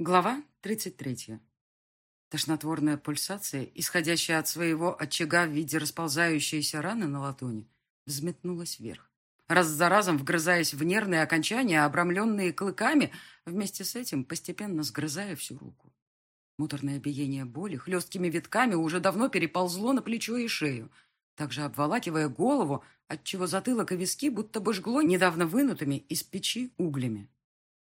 Глава 33. Тошнотворная пульсация, исходящая от своего очага в виде расползающейся раны на ладони, взметнулась вверх. Раз за разом вгрызаясь в нервные окончания, обрамленные клыками, вместе с этим постепенно сгрызая всю руку. Муторное биение боли хлесткими витками уже давно переползло на плечо и шею, также обволакивая голову, отчего затылок и виски будто бы жгло недавно вынутыми из печи углями.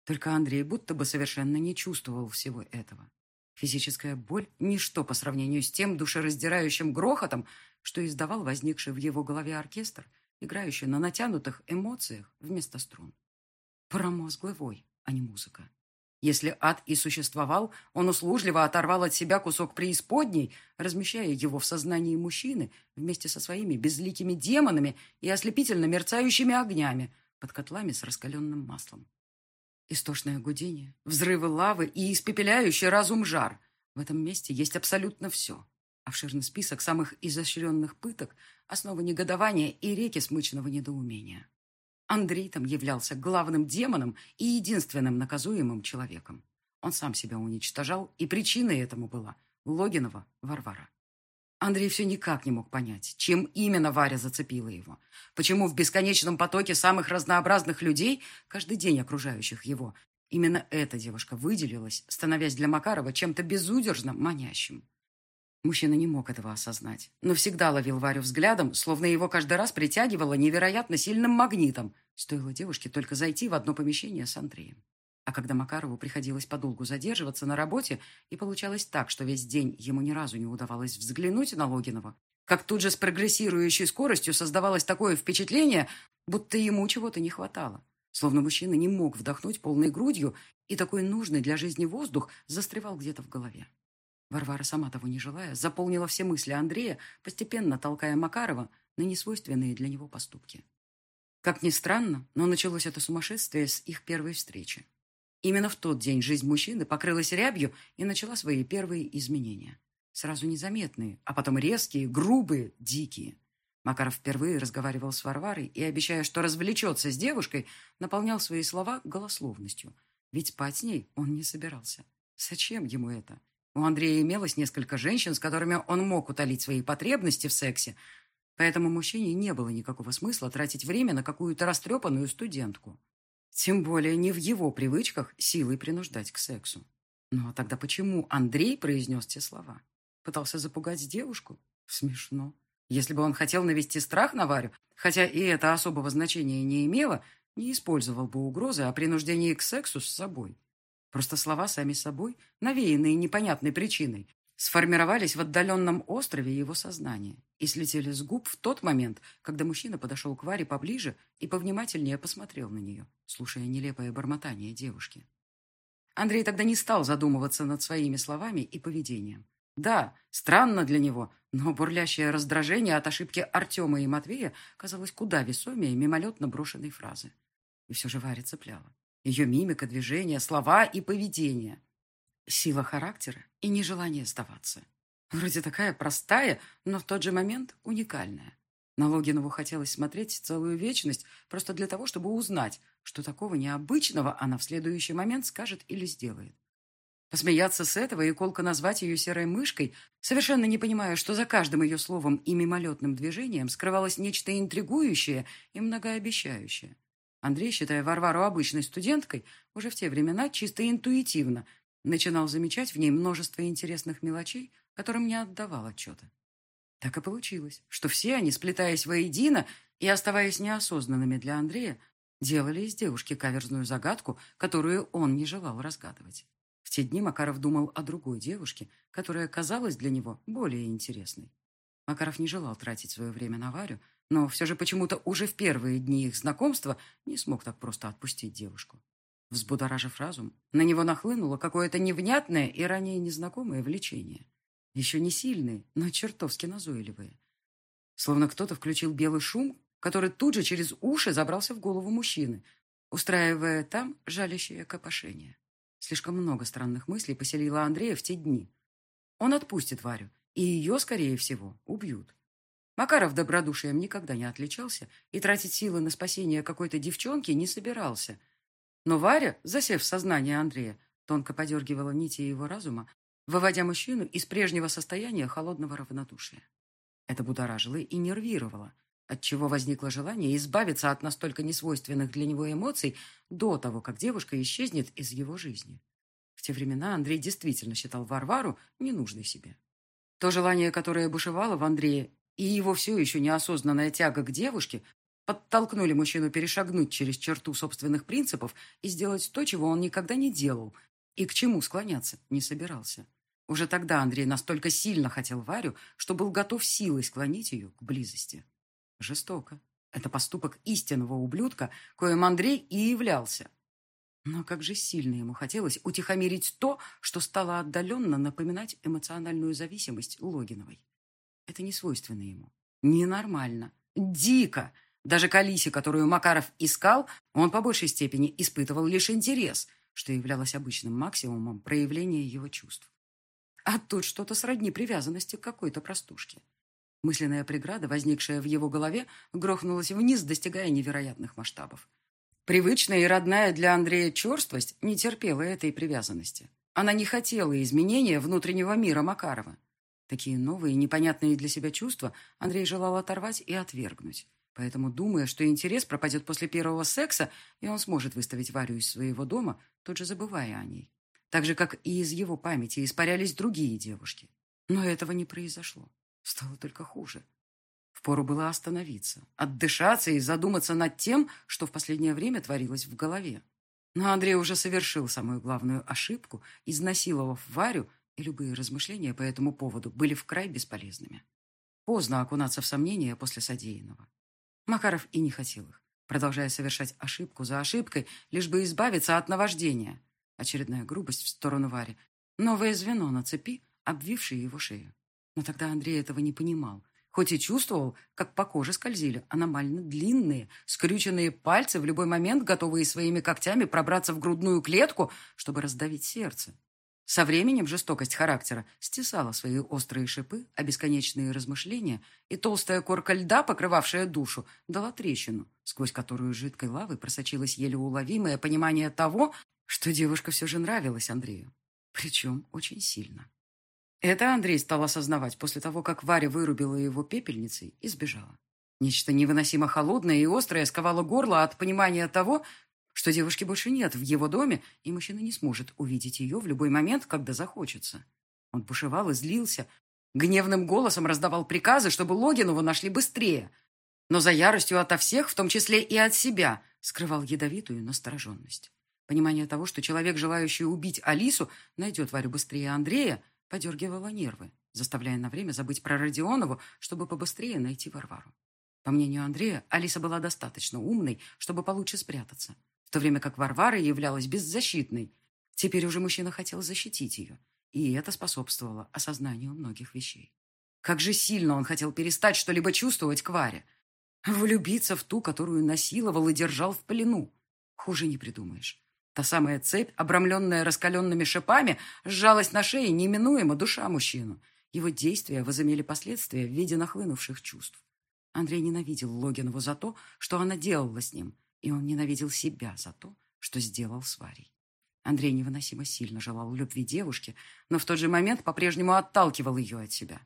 Только Андрей будто бы совершенно не чувствовал всего этого. Физическая боль – ничто по сравнению с тем душераздирающим грохотом, что издавал возникший в его голове оркестр, играющий на натянутых эмоциях вместо струн. Промозглый вой, а не музыка. Если ад и существовал, он услужливо оторвал от себя кусок преисподней, размещая его в сознании мужчины вместе со своими безликими демонами и ослепительно мерцающими огнями под котлами с раскаленным маслом. Истошное гудение, взрывы лавы и испепеляющий разум жар. В этом месте есть абсолютно все. Обширный список самых изощренных пыток, основы негодования и реки смычного недоумения. Андрей там являлся главным демоном и единственным наказуемым человеком. Он сам себя уничтожал, и причиной этому была Логинова Варвара. Андрей все никак не мог понять, чем именно Варя зацепила его. Почему в бесконечном потоке самых разнообразных людей, каждый день окружающих его, именно эта девушка выделилась, становясь для Макарова чем-то безудержно манящим. Мужчина не мог этого осознать, но всегда ловил Варю взглядом, словно его каждый раз притягивало невероятно сильным магнитом. Стоило девушке только зайти в одно помещение с Андреем. А когда Макарову приходилось подолгу задерживаться на работе, и получалось так, что весь день ему ни разу не удавалось взглянуть на Логинова, как тут же с прогрессирующей скоростью создавалось такое впечатление, будто ему чего-то не хватало. Словно мужчина не мог вдохнуть полной грудью, и такой нужный для жизни воздух застревал где-то в голове. Варвара, сама того не желая, заполнила все мысли Андрея, постепенно толкая Макарова на несвойственные для него поступки. Как ни странно, но началось это сумасшествие с их первой встречи. Именно в тот день жизнь мужчины покрылась рябью и начала свои первые изменения. Сразу незаметные, а потом резкие, грубые, дикие. Макаров впервые разговаривал с Варварой и, обещая, что развлечется с девушкой, наполнял свои слова голословностью. Ведь спать с ней он не собирался. Зачем ему это? У Андрея имелось несколько женщин, с которыми он мог утолить свои потребности в сексе, поэтому мужчине не было никакого смысла тратить время на какую-то растрепанную студентку. Тем более не в его привычках силой принуждать к сексу. Ну а тогда почему Андрей произнес те слова? Пытался запугать девушку? Смешно. Если бы он хотел навести страх на Варю, хотя и это особого значения не имело, не использовал бы угрозы о принуждении к сексу с собой. Просто слова сами собой, навеянные непонятной причиной, сформировались в отдаленном острове его сознания и слетели с губ в тот момент, когда мужчина подошел к Варе поближе и повнимательнее посмотрел на нее, слушая нелепое бормотание девушки. Андрей тогда не стал задумываться над своими словами и поведением. Да, странно для него, но бурлящее раздражение от ошибки Артема и Матвея казалось куда весомее мимолетно брошенной фразы. И все же Варя цепляла. Ее мимика, движения, слова и поведение – Сила характера и нежелание сдаваться. Вроде такая простая, но в тот же момент уникальная. На Логинову хотелось смотреть целую вечность просто для того, чтобы узнать, что такого необычного она в следующий момент скажет или сделает. Посмеяться с этого и колко назвать ее серой мышкой, совершенно не понимая, что за каждым ее словом и мимолетным движением скрывалось нечто интригующее и многообещающее. Андрей, считая Варвару обычной студенткой, уже в те времена чисто интуитивно начинал замечать в ней множество интересных мелочей, которым не отдавал отчета. Так и получилось, что все они, сплетаясь воедино и оставаясь неосознанными для Андрея, делали из девушки каверзную загадку, которую он не желал разгадывать. В те дни Макаров думал о другой девушке, которая казалась для него более интересной. Макаров не желал тратить свое время на Варю, но все же почему-то уже в первые дни их знакомства не смог так просто отпустить девушку. Взбудоражив разум, на него нахлынуло какое-то невнятное и ранее незнакомое влечение. Еще не сильные, но чертовски назойливые. Словно кто-то включил белый шум, который тут же через уши забрался в голову мужчины, устраивая там жалящее копошение. Слишком много странных мыслей поселила Андрея в те дни. Он отпустит Варю, и ее, скорее всего, убьют. Макаров добродушием никогда не отличался и тратить силы на спасение какой-то девчонки не собирался – но Варя, засев в сознание Андрея, тонко подергивала нити его разума, выводя мужчину из прежнего состояния холодного равнодушия. Это будоражило и нервировало, отчего возникло желание избавиться от настолько несвойственных для него эмоций до того, как девушка исчезнет из его жизни. В те времена Андрей действительно считал Варвару ненужной себе. То желание, которое бушевало в Андрее, и его все еще неосознанная тяга к девушке подтолкнули мужчину перешагнуть через черту собственных принципов и сделать то, чего он никогда не делал, и к чему склоняться не собирался. Уже тогда Андрей настолько сильно хотел Варю, что был готов силой склонить ее к близости. Жестоко. Это поступок истинного ублюдка, коим Андрей и являлся. Но как же сильно ему хотелось утихомирить то, что стало отдаленно напоминать эмоциональную зависимость Логиновой. Это не свойственно ему. Ненормально. Дико. Даже к Алисе, которую Макаров искал, он по большей степени испытывал лишь интерес, что являлось обычным максимумом проявления его чувств. А тут что-то сродни привязанности к какой-то простушке. Мысленная преграда, возникшая в его голове, грохнулась вниз, достигая невероятных масштабов. Привычная и родная для Андрея черствость не терпела этой привязанности. Она не хотела изменения внутреннего мира Макарова. Такие новые, непонятные для себя чувства Андрей желал оторвать и отвергнуть. Поэтому, думая, что интерес пропадет после первого секса, и он сможет выставить Варю из своего дома, тут же забывая о ней. Так же, как и из его памяти испарялись другие девушки. Но этого не произошло. Стало только хуже. Впору было остановиться, отдышаться и задуматься над тем, что в последнее время творилось в голове. Но Андрей уже совершил самую главную ошибку, изнасиловав Варю, и любые размышления по этому поводу были в край бесполезными. Поздно окунаться в сомнения после содеянного. Макаров и не хотел их, продолжая совершать ошибку за ошибкой, лишь бы избавиться от наваждения. Очередная грубость в сторону Вари. Новое звено на цепи, обвившее его шею. Но тогда Андрей этого не понимал, хоть и чувствовал, как по коже скользили аномально длинные, скрюченные пальцы, в любой момент готовые своими когтями пробраться в грудную клетку, чтобы раздавить сердце. Со временем жестокость характера стесала свои острые шипы, а бесконечные размышления и толстая корка льда, покрывавшая душу, дала трещину, сквозь которую жидкой лавой просочилось еле уловимое понимание того, что девушка все же нравилась Андрею. Причем очень сильно. Это Андрей стал осознавать после того, как Варя вырубила его пепельницей и сбежала. Нечто невыносимо холодное и острое сковало горло от понимания того, что девушки больше нет в его доме, и мужчина не сможет увидеть ее в любой момент, когда захочется. Он бушевал и злился, гневным голосом раздавал приказы, чтобы Логинову нашли быстрее, но за яростью ото всех, в том числе и от себя, скрывал ядовитую настороженность. Понимание того, что человек, желающий убить Алису, найдет Варю быстрее Андрея, подергивала нервы, заставляя на время забыть про Родионову, чтобы побыстрее найти Варвару. По мнению Андрея, Алиса была достаточно умной, чтобы получше спрятаться, в то время как Варвара являлась беззащитной. Теперь уже мужчина хотел защитить ее, и это способствовало осознанию многих вещей. Как же сильно он хотел перестать что-либо чувствовать к Варе. Влюбиться в ту, которую насиловал и держал в плену. Хуже не придумаешь. Та самая цепь, обрамленная раскаленными шипами, сжалась на шее неминуемо душа мужчину. Его действия возымели последствия в виде нахлынувших чувств. Андрей ненавидел Логинову за то, что она делала с ним, и он ненавидел себя за то, что сделал с Варей. Андрей невыносимо сильно желал любви девушки, но в тот же момент по-прежнему отталкивал ее от себя.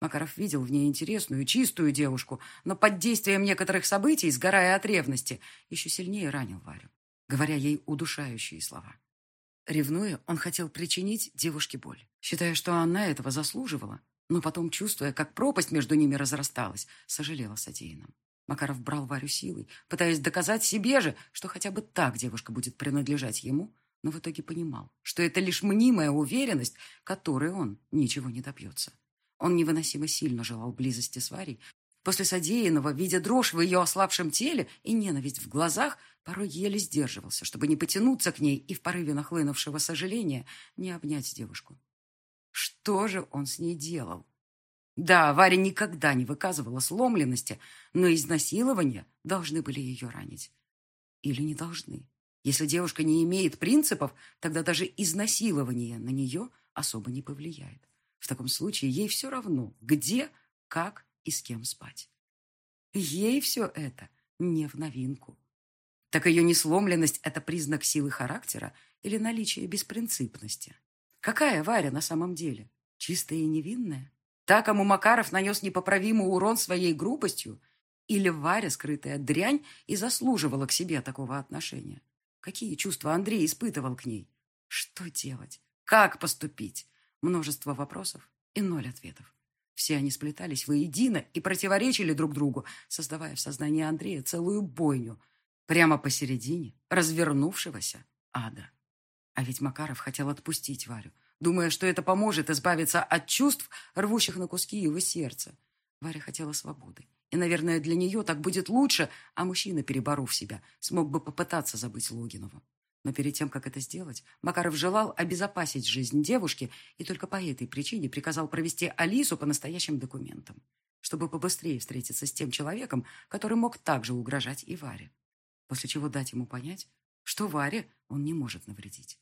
Макаров видел в ней интересную, чистую девушку, но под действием некоторых событий, сгорая от ревности, еще сильнее ранил Варю говоря ей удушающие слова. Ревнуя, он хотел причинить девушке боль, считая, что она этого заслуживала, но потом, чувствуя, как пропасть между ними разрасталась, сожалела о содеянном. Макаров брал Варю силой, пытаясь доказать себе же, что хотя бы так девушка будет принадлежать ему, но в итоге понимал, что это лишь мнимая уверенность, которой он ничего не добьется. Он невыносимо сильно желал близости с Варей, После содеянного, видя дрожь в ее ослабшем теле и ненависть в глазах, порой еле сдерживался, чтобы не потянуться к ней и в порыве нахлынувшего сожаления не обнять девушку. Что же он с ней делал? Да, Варя никогда не выказывала сломленности, но изнасилования должны были ее ранить. Или не должны. Если девушка не имеет принципов, тогда даже изнасилование на нее особо не повлияет. В таком случае ей все равно, где, как и с кем спать. Ей все это не в новинку. Так ее несломленность – это признак силы характера или наличие беспринципности? Какая Варя на самом деле? Чистая и невинная? Та, кому Макаров нанес непоправимый урон своей грубостью? Или Варя, скрытая дрянь, и заслуживала к себе такого отношения? Какие чувства Андрей испытывал к ней? Что делать? Как поступить? Множество вопросов и ноль ответов. Все они сплетались воедино и противоречили друг другу, создавая в сознании Андрея целую бойню, прямо посередине развернувшегося ада. А ведь Макаров хотел отпустить Варю, думая, что это поможет избавиться от чувств, рвущих на куски его сердце. Варя хотела свободы. И, наверное, для нее так будет лучше, а мужчина, переборов себя, смог бы попытаться забыть Логинову. Но перед тем, как это сделать, Макаров желал обезопасить жизнь девушки и только по этой причине приказал провести Алису по настоящим документам, чтобы побыстрее встретиться с тем человеком, который мог также угрожать и Варе. После чего дать ему понять, что Варе он не может навредить.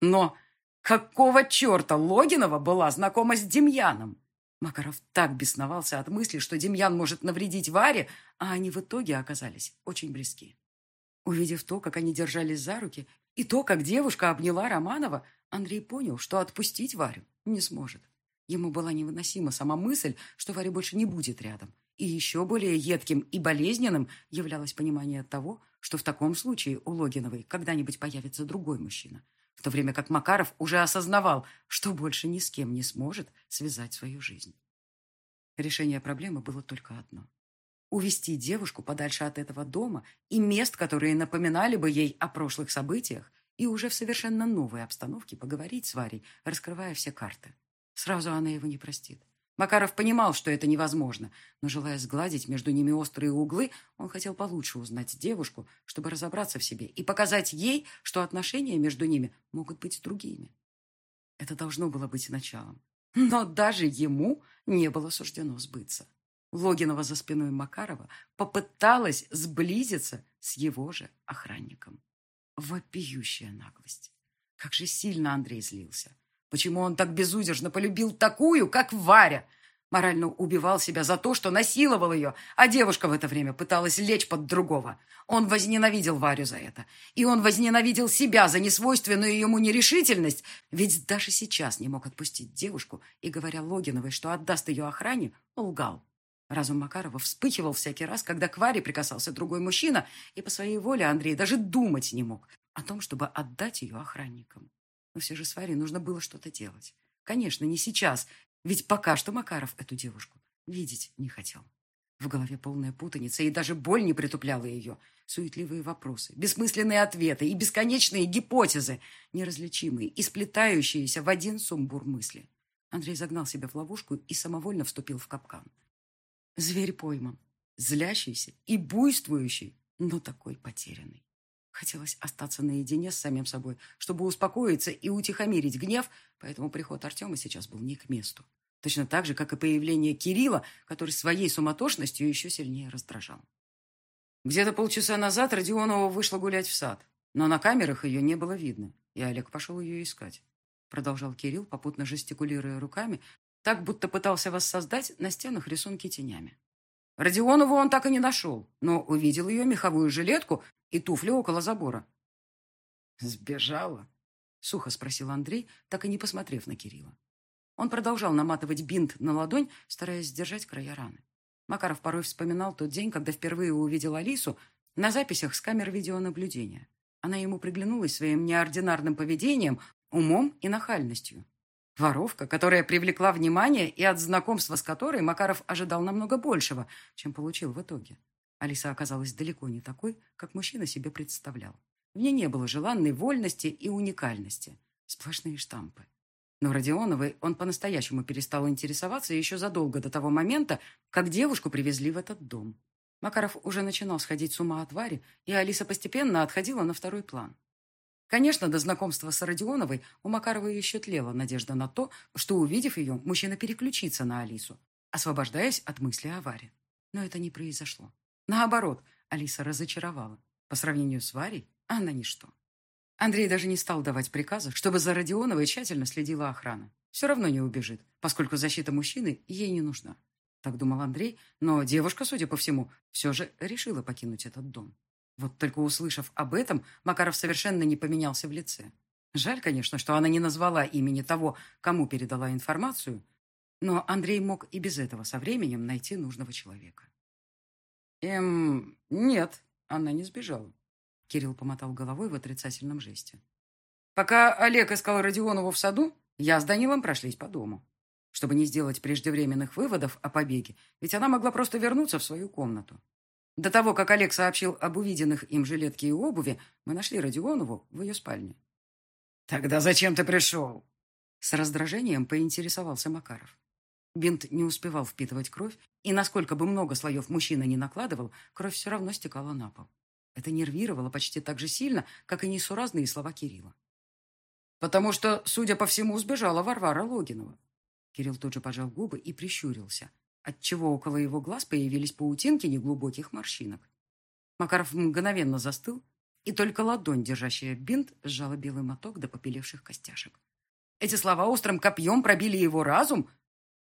Но какого черта Логинова была знакома с Демьяном? Макаров так бесновался от мысли, что Демьян может навредить Варе, а они в итоге оказались очень близки. Увидев то, как они держались за руки, и то, как девушка обняла Романова, Андрей понял, что отпустить Варю не сможет. Ему была невыносима сама мысль, что Варя больше не будет рядом. И еще более едким и болезненным являлось понимание того, что в таком случае у Логиновой когда-нибудь появится другой мужчина, в то время как Макаров уже осознавал, что больше ни с кем не сможет связать свою жизнь. Решение проблемы было только одно. Увести девушку подальше от этого дома и мест, которые напоминали бы ей о прошлых событиях, и уже в совершенно новой обстановке поговорить с Варей, раскрывая все карты. Сразу она его не простит. Макаров понимал, что это невозможно, но, желая сгладить между ними острые углы, он хотел получше узнать девушку, чтобы разобраться в себе и показать ей, что отношения между ними могут быть другими. Это должно было быть началом. Но даже ему не было суждено сбыться. Логинова за спиной Макарова попыталась сблизиться с его же охранником. Вопиющая наглость. Как же сильно Андрей злился. Почему он так безудержно полюбил такую, как Варя? Морально убивал себя за то, что насиловал ее, а девушка в это время пыталась лечь под другого. Он возненавидел Варю за это. И он возненавидел себя за несвойственную ему нерешительность, ведь даже сейчас не мог отпустить девушку и, говоря Логиновой, что отдаст ее охране, лгал. Разум Макарова вспыхивал всякий раз, когда к Варе прикасался другой мужчина, и по своей воле Андрей даже думать не мог о том, чтобы отдать ее охранникам. Но все же с Варей нужно было что-то делать. Конечно, не сейчас, ведь пока что Макаров эту девушку видеть не хотел. В голове полная путаница, и даже боль не притупляла ее. Суетливые вопросы, бессмысленные ответы и бесконечные гипотезы, неразличимые и сплетающиеся в один сумбур мысли. Андрей загнал себя в ловушку и самовольно вступил в капкан. Зверь пойман, злящийся и буйствующий, но такой потерянный. Хотелось остаться наедине с самим собой, чтобы успокоиться и утихомирить гнев, поэтому приход Артема сейчас был не к месту. Точно так же, как и появление Кирилла, который своей суматошностью еще сильнее раздражал. Где-то полчаса назад Родионова вышла гулять в сад, но на камерах ее не было видно, и Олег пошел ее искать. Продолжал Кирилл, попутно жестикулируя руками, так будто пытался воссоздать на стенах рисунки тенями. Родионову он так и не нашел, но увидел ее меховую жилетку и туфли около забора. «Сбежала?» — сухо спросил Андрей, так и не посмотрев на Кирилла. Он продолжал наматывать бинт на ладонь, стараясь сдержать края раны. Макаров порой вспоминал тот день, когда впервые увидел Алису на записях с камер видеонаблюдения. Она ему приглянулась своим неординарным поведением, умом и нахальностью. Воровка, которая привлекла внимание и от знакомства с которой Макаров ожидал намного большего, чем получил в итоге. Алиса оказалась далеко не такой, как мужчина себе представлял. В ней не было желанной вольности и уникальности. Сплошные штампы. Но Родионовой он по-настоящему перестал интересоваться еще задолго до того момента, как девушку привезли в этот дом. Макаров уже начинал сходить с ума от Вари, и Алиса постепенно отходила на второй план. Конечно, до знакомства с Родионовой у Макарова еще тлела надежда на то, что, увидев ее, мужчина переключится на Алису, освобождаясь от мысли о Варе. Но это не произошло. Наоборот, Алиса разочаровала. По сравнению с Варей, она ничто. Андрей даже не стал давать приказа, чтобы за Родионовой тщательно следила охрана. Все равно не убежит, поскольку защита мужчины ей не нужна. Так думал Андрей, но девушка, судя по всему, все же решила покинуть этот дом. Вот только услышав об этом, Макаров совершенно не поменялся в лице. Жаль, конечно, что она не назвала имени того, кому передала информацию, но Андрей мог и без этого со временем найти нужного человека. «Эм, нет, она не сбежала», — Кирилл помотал головой в отрицательном жесте. «Пока Олег искал Родионову в саду, я с Данилом прошлись по дому, чтобы не сделать преждевременных выводов о побеге, ведь она могла просто вернуться в свою комнату. До того, как Олег сообщил об увиденных им жилетке и обуви, мы нашли Родионову в ее спальне. «Тогда зачем ты пришел?» С раздражением поинтересовался Макаров. Бинт не успевал впитывать кровь, и насколько бы много слоев мужчина не накладывал, кровь все равно стекала на пол. Это нервировало почти так же сильно, как и несуразные слова Кирилла. «Потому что, судя по всему, сбежала Варвара Логинова». Кирилл тут же пожал губы и прищурился, отчего около его глаз появились паутинки неглубоких морщинок. Макаров мгновенно застыл, и только ладонь, держащая бинт, сжала белый моток до попелевших костяшек. Эти слова острым копьем пробили его разум,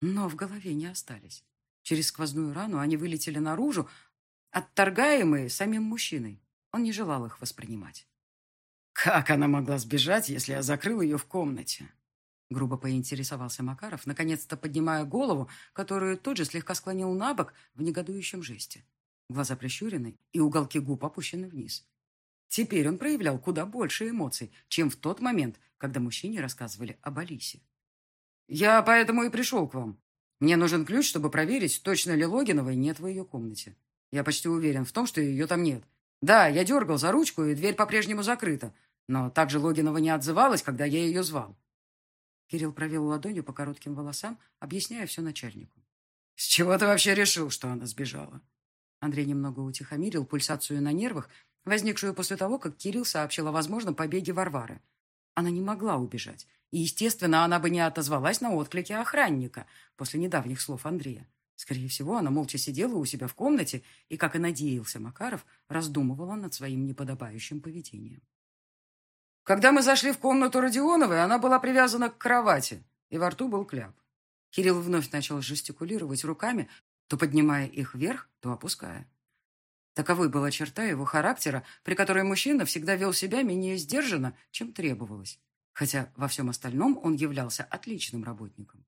но в голове не остались. Через сквозную рану они вылетели наружу, отторгаемые самим мужчиной. Он не желал их воспринимать. «Как она могла сбежать, если я закрыл ее в комнате?» Грубо поинтересовался Макаров, наконец-то поднимая голову, которую тут же слегка склонил на бок в негодующем жесте. Глаза прищурены и уголки губ опущены вниз. Теперь он проявлял куда больше эмоций, чем в тот момент, когда мужчине рассказывали об Алисе. «Я поэтому и пришел к вам. Мне нужен ключ, чтобы проверить, точно ли Логиновой нет в ее комнате. Я почти уверен в том, что ее там нет. Да, я дергал за ручку, и дверь по-прежнему закрыта, но также Логинова не отзывалась, когда я ее звал». Кирилл провел ладонью по коротким волосам, объясняя все начальнику. «С чего ты вообще решил, что она сбежала?» Андрей немного утихомирил пульсацию на нервах, возникшую после того, как Кирилл сообщил о возможном побеге Варвары. Она не могла убежать, и, естественно, она бы не отозвалась на отклики охранника после недавних слов Андрея. Скорее всего, она молча сидела у себя в комнате и, как и надеялся Макаров, раздумывала над своим неподобающим поведением. Когда мы зашли в комнату Родионовой, она была привязана к кровати, и во рту был кляп. Кирилл вновь начал жестикулировать руками, то поднимая их вверх, то опуская. Таковой была черта его характера, при которой мужчина всегда вел себя менее сдержанно, чем требовалось. Хотя во всем остальном он являлся отличным работником.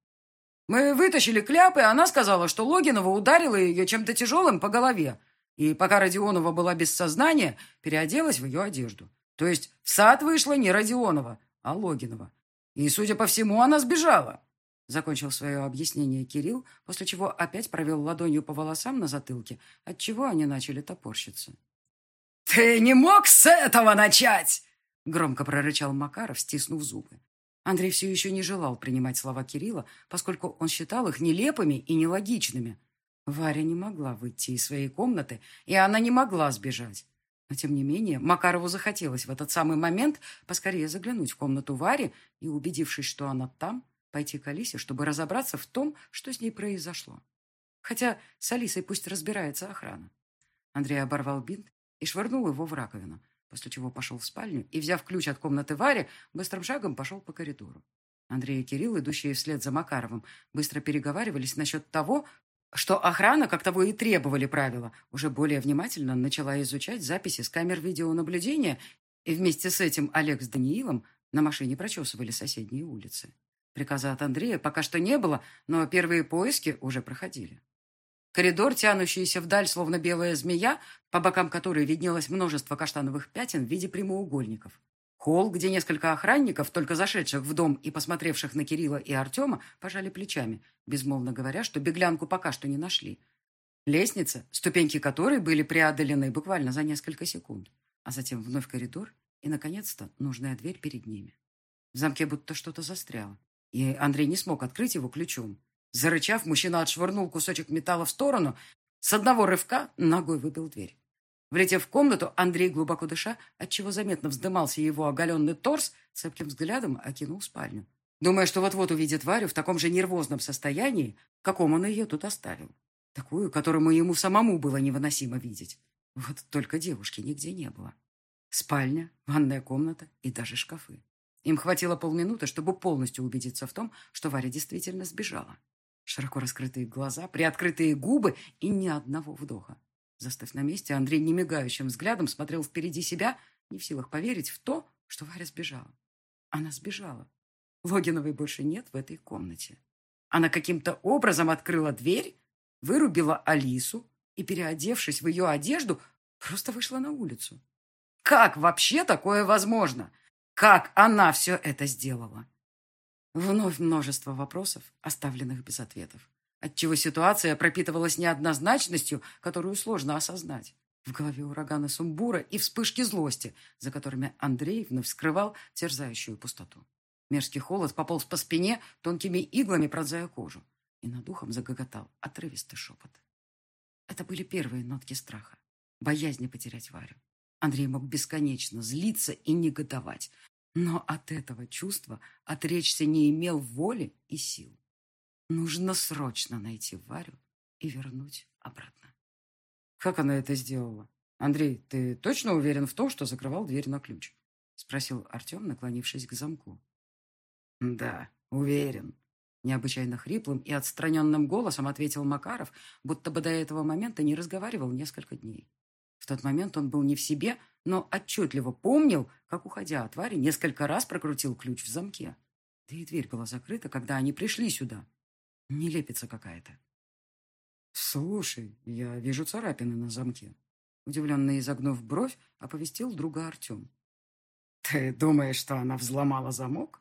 Мы вытащили кляп, и она сказала, что Логинова ударила ее чем-то тяжелым по голове. И пока Родионова была без сознания, переоделась в ее одежду. То есть в сад вышла не Родионова, а Логинова. И, судя по всему, она сбежала. Закончил свое объяснение Кирилл, после чего опять провел ладонью по волосам на затылке, отчего они начали топорщиться. «Ты не мог с этого начать!» Громко прорычал Макаров, стиснув зубы. Андрей все еще не желал принимать слова Кирилла, поскольку он считал их нелепыми и нелогичными. Варя не могла выйти из своей комнаты, и она не могла сбежать. Но, тем не менее, Макарову захотелось в этот самый момент поскорее заглянуть в комнату Вари и, убедившись, что она там, пойти к Алисе, чтобы разобраться в том, что с ней произошло. Хотя с Алисой пусть разбирается охрана. Андрей оборвал бинт и швырнул его в раковину, после чего пошел в спальню и, взяв ключ от комнаты Вари, быстрым шагом пошел по коридору. Андрей и Кирилл, идущие вслед за Макаровым, быстро переговаривались насчет того, что охрана, как того и требовали правила, уже более внимательно начала изучать записи с камер видеонаблюдения, и вместе с этим Олег с Даниилом на машине прочесывали соседние улицы. Приказа от Андрея пока что не было, но первые поиски уже проходили. Коридор, тянущийся вдаль, словно белая змея, по бокам которой виднелось множество каштановых пятен в виде прямоугольников. Холл, где несколько охранников, только зашедших в дом и посмотревших на Кирилла и Артема, пожали плечами, безмолвно говоря, что беглянку пока что не нашли. Лестница, ступеньки которой были преодолены буквально за несколько секунд, а затем вновь коридор и, наконец-то, нужная дверь перед ними. В замке будто что-то застряло и Андрей не смог открыть его ключом. Зарычав, мужчина отшвырнул кусочек металла в сторону, с одного рывка ногой выбил дверь. Влетев в комнату, Андрей, глубоко дыша, отчего заметно вздымался его оголенный торс, цепким взглядом окинул спальню. Думая, что вот-вот увидит Варю в таком же нервозном состоянии, каком он ее тут оставил. Такую, которому ему самому было невыносимо видеть. Вот только девушки нигде не было. Спальня, ванная комната и даже шкафы. Им хватило полминуты, чтобы полностью убедиться в том, что Варя действительно сбежала. Широко раскрытые глаза, приоткрытые губы и ни одного вдоха. Застыв на месте, Андрей немигающим взглядом смотрел впереди себя, не в силах поверить в то, что Варя сбежала. Она сбежала. Логиновой больше нет в этой комнате. Она каким-то образом открыла дверь, вырубила Алису и, переодевшись в ее одежду, просто вышла на улицу. Как вообще такое возможно? Как она все это сделала? Вновь множество вопросов, оставленных без ответов, отчего ситуация пропитывалась неоднозначностью, которую сложно осознать. В голове урагана сумбура и вспышки злости, за которыми Андрей вновь вскрывал терзающую пустоту. Мерзкий холод пополз по спине, тонкими иглами пронзая кожу. И над ухом загоготал отрывистый шепот. Это были первые нотки страха, боязни потерять Варю. Андрей мог бесконечно злиться и негодовать, но от этого чувства отречься не имел воли и сил. Нужно срочно найти Варю и вернуть обратно. Как она это сделала? Андрей, ты точно уверен в том, что закрывал дверь на ключ? Спросил Артем, наклонившись к замку. Да, уверен. Необычайно хриплым и отстраненным голосом ответил Макаров, будто бы до этого момента не разговаривал несколько дней. В тот момент он был не в себе, но отчетливо помнил, как, уходя от Вари, несколько раз прокрутил ключ в замке. Да и дверь была закрыта, когда они пришли сюда. Нелепица какая-то. «Слушай, я вижу царапины на замке». Удивленно изогнув бровь, оповестил друга Артем. «Ты думаешь, что она взломала замок?»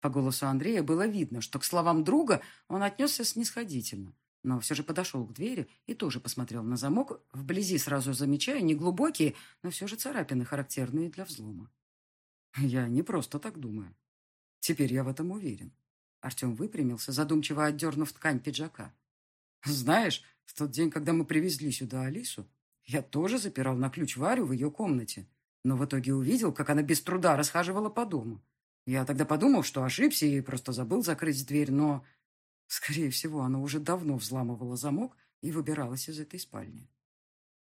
По голосу Андрея было видно, что к словам друга он отнесся снисходительно, но все же подошел к двери и тоже посмотрел на замок, вблизи сразу замечая неглубокие, но все же царапины, характерные для взлома. Я не просто так думаю. Теперь я в этом уверен. Артем выпрямился, задумчиво отдернув ткань пиджака. Знаешь, в тот день, когда мы привезли сюда Алису, я тоже запирал на ключ Варю в ее комнате, но в итоге увидел, как она без труда расхаживала по дому. Я тогда подумал, что ошибся и просто забыл закрыть дверь, но Скорее всего, она уже давно взламывала замок и выбиралась из этой спальни.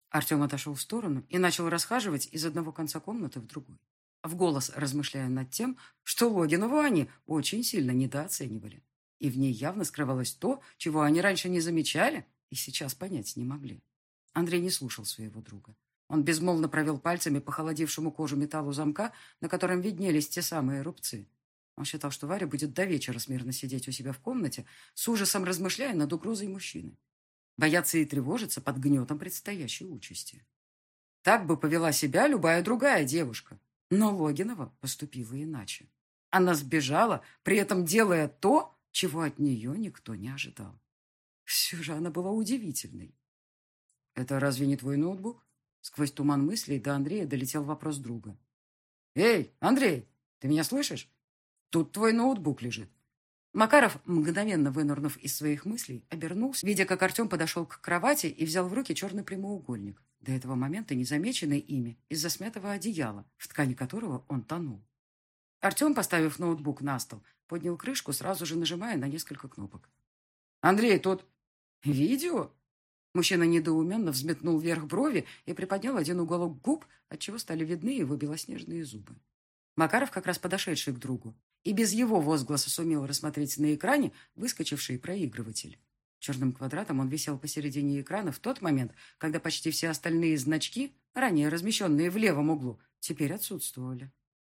Артем отошел в сторону и начал расхаживать из одного конца комнаты в другой, в голос размышляя над тем, что Логинову они очень сильно недооценивали. И в ней явно скрывалось то, чего они раньше не замечали и сейчас понять не могли. Андрей не слушал своего друга. Он безмолвно провел пальцами по холодившему кожу металлу замка, на котором виднелись те самые рубцы. Он считал, что Варя будет до вечера смирно сидеть у себя в комнате, с ужасом размышляя над угрозой мужчины. Бояться и тревожиться под гнетом предстоящей участи. Так бы повела себя любая другая девушка. Но Логинова поступила иначе. Она сбежала, при этом делая то, чего от нее никто не ожидал. Все же она была удивительной. «Это разве не твой ноутбук?» Сквозь туман мыслей до Андрея долетел вопрос друга. «Эй, Андрей, ты меня слышишь?» Тут твой ноутбук лежит. Макаров, мгновенно вынырнув из своих мыслей, обернулся, видя, как Артем подошел к кровати и взял в руки черный прямоугольник, до этого момента незамеченный ими из-за смятого одеяла, в ткани которого он тонул. Артем, поставив ноутбук на стол, поднял крышку, сразу же нажимая на несколько кнопок. «Андрей, тут видео?» Мужчина недоуменно взметнул вверх брови и приподнял один уголок губ, отчего стали видны его белоснежные зубы. Макаров, как раз подошедший к другу, и без его возгласа сумел рассмотреть на экране выскочивший проигрыватель. Черным квадратом он висел посередине экрана в тот момент, когда почти все остальные значки, ранее размещенные в левом углу, теперь отсутствовали.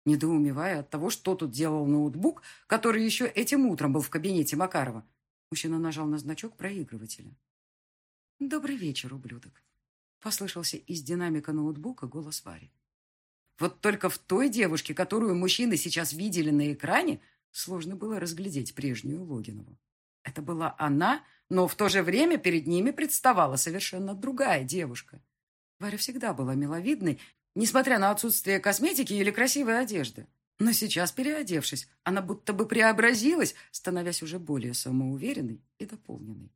Недоумевая от того, что тут делал ноутбук, который еще этим утром был в кабинете Макарова, мужчина нажал на значок проигрывателя. «Добрый вечер, ублюдок», — послышался из динамика ноутбука голос Вари. Вот только в той девушке, которую мужчины сейчас видели на экране, сложно было разглядеть прежнюю Логинову. Это была она, но в то же время перед ними представала совершенно другая девушка. Варя всегда была миловидной, несмотря на отсутствие косметики или красивой одежды. Но сейчас, переодевшись, она будто бы преобразилась, становясь уже более самоуверенной и дополненной,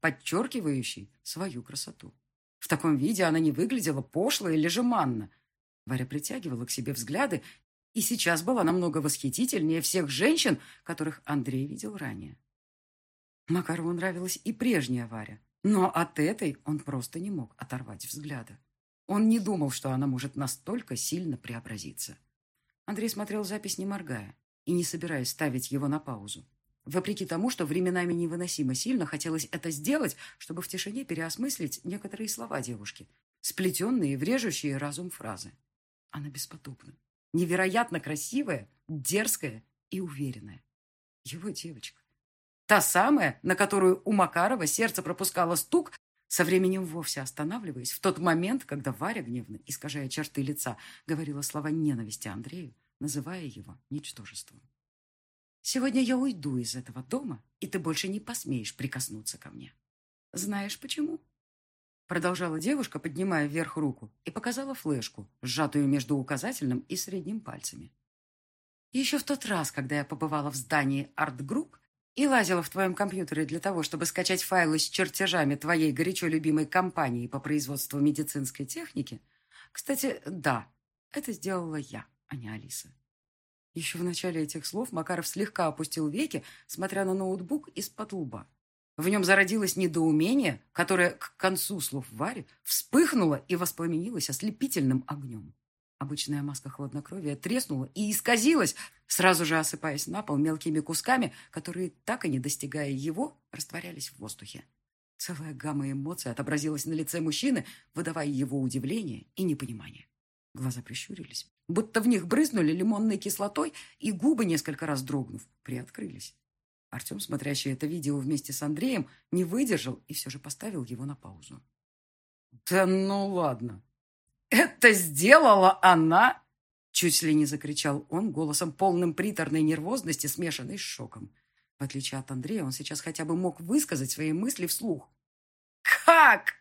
подчеркивающей свою красоту. В таком виде она не выглядела пошло или жеманно, Варя притягивала к себе взгляды и сейчас была намного восхитительнее всех женщин, которых Андрей видел ранее. Макарову нравилась и прежняя Варя, но от этой он просто не мог оторвать взгляда. Он не думал, что она может настолько сильно преобразиться. Андрей смотрел запись, не моргая, и не собираясь ставить его на паузу. Вопреки тому, что временами невыносимо сильно хотелось это сделать, чтобы в тишине переосмыслить некоторые слова девушки, сплетенные в режущие разум фразы. Она бесподобна. Невероятно красивая, дерзкая и уверенная. Его девочка. Та самая, на которую у Макарова сердце пропускало стук, со временем вовсе останавливаясь в тот момент, когда Варя, гневно искажая черты лица, говорила слова ненависти Андрею, называя его ничтожеством. «Сегодня я уйду из этого дома, и ты больше не посмеешь прикоснуться ко мне. Знаешь почему?» Продолжала девушка, поднимая вверх руку, и показала флешку, сжатую между указательным и средним пальцами. Еще в тот раз, когда я побывала в здании Group и лазила в твоем компьютере для того, чтобы скачать файлы с чертежами твоей горячо любимой компании по производству медицинской техники, кстати, да, это сделала я, а не Алиса. Еще в начале этих слов Макаров слегка опустил веки, смотря на ноутбук из-под лба. В нем зародилось недоумение, которое к концу слов Вари вспыхнуло и воспламенилось ослепительным огнем. Обычная маска хладнокровия треснула и исказилась, сразу же осыпаясь на пол мелкими кусками, которые, так и не достигая его, растворялись в воздухе. Целая гамма эмоций отобразилась на лице мужчины, выдавая его удивление и непонимание. Глаза прищурились, будто в них брызнули лимонной кислотой, и губы, несколько раз дрогнув, приоткрылись. Артем, смотрящий это видео вместе с Андреем, не выдержал и все же поставил его на паузу. «Да ну ладно!» «Это сделала она!» Чуть ли не закричал он голосом полным приторной нервозности, смешанной с шоком. В отличие от Андрея, он сейчас хотя бы мог высказать свои мысли вслух. «Как?»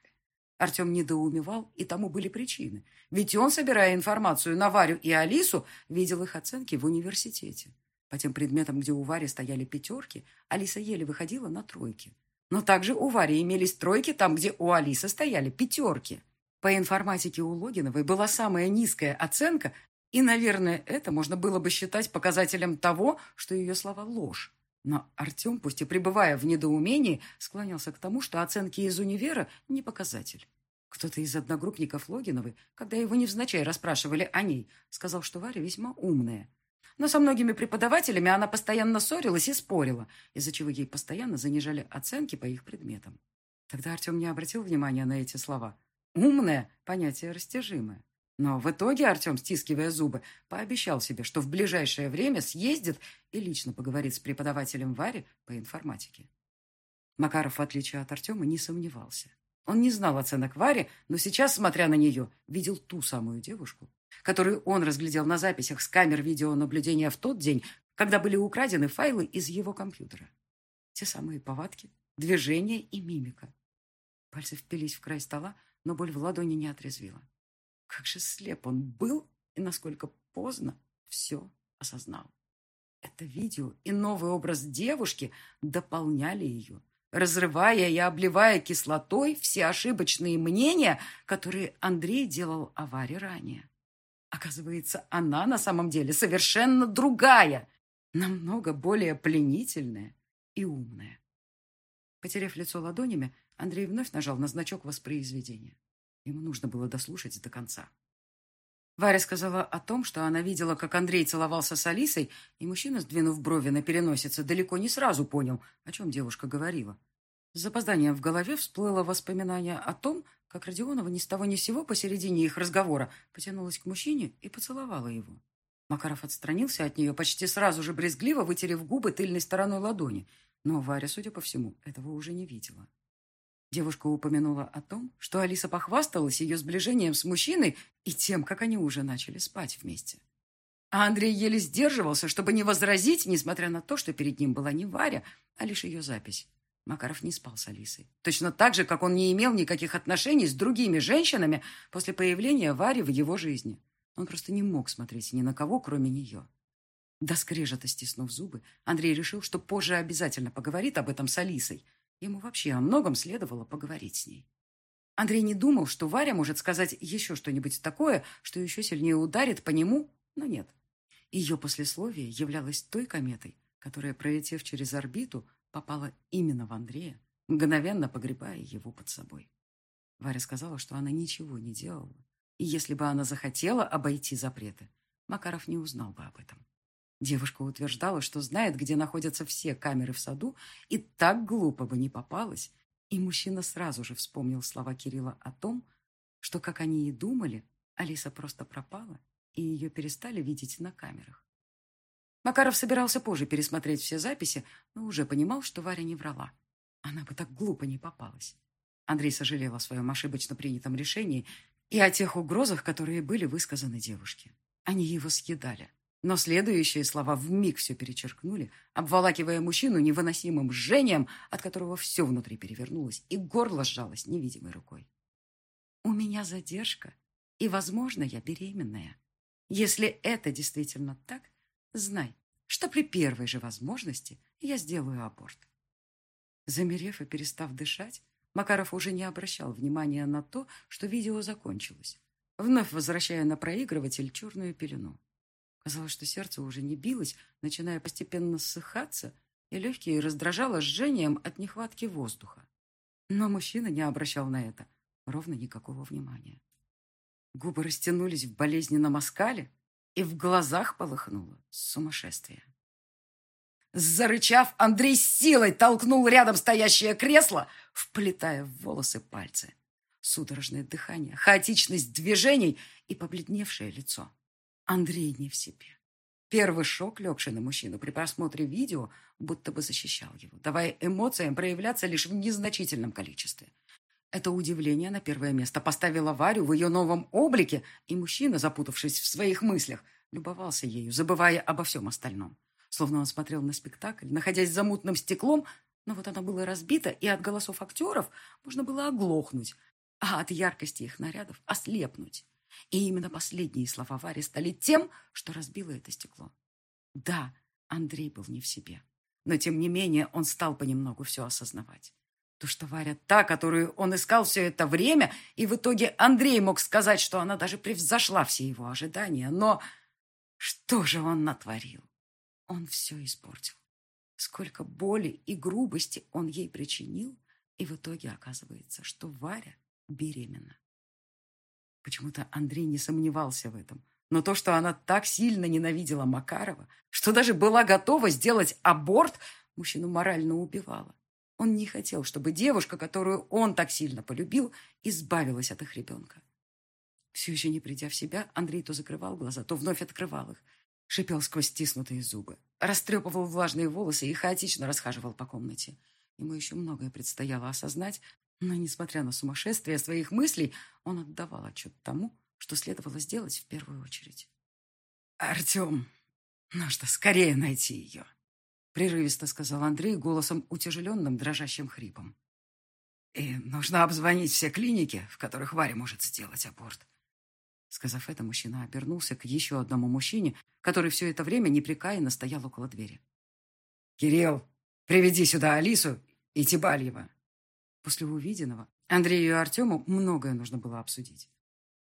Артем недоумевал, и тому были причины. Ведь он, собирая информацию на Варю и Алису, видел их оценки в университете. По тем предметам, где у Вари стояли пятерки, Алиса еле выходила на тройки. Но также у Вари имелись тройки там, где у Алисы стояли пятерки. По информатике у Логиновой была самая низкая оценка, и, наверное, это можно было бы считать показателем того, что ее слова ложь. Но Артем, пусть и пребывая в недоумении, склонялся к тому, что оценки из универа не показатель. Кто-то из одногруппников Логиновой, когда его невзначай расспрашивали о ней, сказал, что Варя весьма умная. Но со многими преподавателями она постоянно ссорилась и спорила, из-за чего ей постоянно занижали оценки по их предметам. Тогда Артем не обратил внимания на эти слова – Умное – понятие растяжимое. Но в итоге Артем, стискивая зубы, пообещал себе, что в ближайшее время съездит и лично поговорит с преподавателем Вари по информатике. Макаров, в отличие от Артема, не сомневался. Он не знал оценок Варе, но сейчас, смотря на нее, видел ту самую девушку, которую он разглядел на записях с камер видеонаблюдения в тот день, когда были украдены файлы из его компьютера. Те самые повадки, движения и мимика. Пальцы впились в край стола, но боль в ладони не отрезвила. Как же слеп он был и насколько поздно все осознал. Это видео и новый образ девушки дополняли ее, разрывая и обливая кислотой все ошибочные мнения, которые Андрей делал о Варе ранее. Оказывается, она на самом деле совершенно другая, намного более пленительная и умная. Потеряв лицо ладонями, Андрей вновь нажал на значок воспроизведения. Ему нужно было дослушать до конца. Варя сказала о том, что она видела, как Андрей целовался с Алисой, и мужчина, сдвинув брови на переносице, далеко не сразу понял, о чем девушка говорила. С запозданием в голове всплыло воспоминание о том, как Родионова ни с того ни с сего посередине их разговора потянулась к мужчине и поцеловала его. Макаров отстранился от нее, почти сразу же брезгливо вытерев губы тыльной стороной ладони, но Варя, судя по всему, этого уже не видела. Девушка упомянула о том, что Алиса похвасталась ее сближением с мужчиной и тем, как они уже начали спать вместе. А Андрей еле сдерживался, чтобы не возразить, несмотря на то, что перед ним была не Варя, а лишь ее запись. Макаров не спал с Алисой. Точно так же, как он не имел никаких отношений с другими женщинами после появления Вари в его жизни. Он просто не мог смотреть ни на кого, кроме нее. До скрежета стиснув зубы, Андрей решил, что позже обязательно поговорит об этом с Алисой – Ему вообще о многом следовало поговорить с ней. Андрей не думал, что Варя может сказать еще что-нибудь такое, что еще сильнее ударит по нему, но нет. Ее послесловие являлось той кометой, которая, пролетев через орбиту, попала именно в Андрея, мгновенно погребая его под собой. Варя сказала, что она ничего не делала, и если бы она захотела обойти запреты, Макаров не узнал бы об этом. Девушка утверждала, что знает, где находятся все камеры в саду, и так глупо бы не попалась. И мужчина сразу же вспомнил слова Кирилла о том, что, как они и думали, Алиса просто пропала, и ее перестали видеть на камерах. Макаров собирался позже пересмотреть все записи, но уже понимал, что Варя не врала. Она бы так глупо не попалась. Андрей сожалел о своем ошибочно принятом решении и о тех угрозах, которые были высказаны девушке. Они его съедали. Но следующие слова вмиг все перечеркнули, обволакивая мужчину невыносимым жжением, от которого все внутри перевернулось, и горло сжалось невидимой рукой. «У меня задержка, и, возможно, я беременная. Если это действительно так, знай, что при первой же возможности я сделаю аборт». Замерев и перестав дышать, Макаров уже не обращал внимания на то, что видео закончилось, вновь возвращая на проигрыватель черную пелену. Казалось, что сердце уже не билось, начиная постепенно ссыхаться, и легкие раздражало жжением от нехватки воздуха. Но мужчина не обращал на это ровно никакого внимания. Губы растянулись в болезненном оскале, и в глазах полыхнуло сумасшествие. Зарычав, Андрей силой толкнул рядом стоящее кресло, вплетая в волосы пальцы. Судорожное дыхание, хаотичность движений и побледневшее лицо. Андрей не в себе. Первый шок, легший на мужчину при просмотре видео, будто бы защищал его, давая эмоциям проявляться лишь в незначительном количестве. Это удивление на первое место поставило Варю в ее новом облике, и мужчина, запутавшись в своих мыслях, любовался ею, забывая обо всем остальном. Словно он смотрел на спектакль, находясь за мутным стеклом, но вот оно было разбито, и от голосов актеров можно было оглохнуть, а от яркости их нарядов ослепнуть. И именно последние слова Вари стали тем, что разбило это стекло. Да, Андрей был не в себе, но тем не менее он стал понемногу все осознавать. То, что Варя та, которую он искал все это время, и в итоге Андрей мог сказать, что она даже превзошла все его ожидания, но что же он натворил? Он все испортил. Сколько боли и грубости он ей причинил, и в итоге оказывается, что Варя беременна. Почему-то Андрей не сомневался в этом. Но то, что она так сильно ненавидела Макарова, что даже была готова сделать аборт, мужчину морально убивало. Он не хотел, чтобы девушка, которую он так сильно полюбил, избавилась от их ребенка. Все еще не придя в себя, Андрей то закрывал глаза, то вновь открывал их. Шипел сквозь стиснутые зубы. Растрепывал влажные волосы и хаотично расхаживал по комнате. Ему еще многое предстояло осознать, но, несмотря на сумасшествие своих мыслей, он отдавал отчет тому, что следовало сделать в первую очередь. «Артем, нужно скорее найти ее», — прерывисто сказал Андрей голосом утяжеленным, дрожащим хрипом. «И нужно обзвонить все клиники, в которых Варя может сделать аборт». Сказав это, мужчина обернулся к еще одному мужчине, который все это время непрекаянно стоял около двери. «Кирилл, приведи сюда Алису и Тибальева». После увиденного Андрею и Артему многое нужно было обсудить.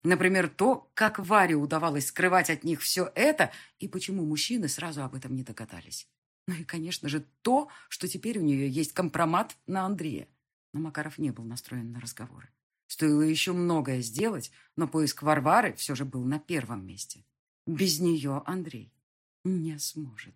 Например, то, как Варе удавалось скрывать от них все это и почему мужчины сразу об этом не догадались. Ну и, конечно же, то, что теперь у нее есть компромат на Андрея. Но Макаров не был настроен на разговоры. Стоило еще многое сделать, но поиск Варвары все же был на первом месте. Без нее Андрей не сможет.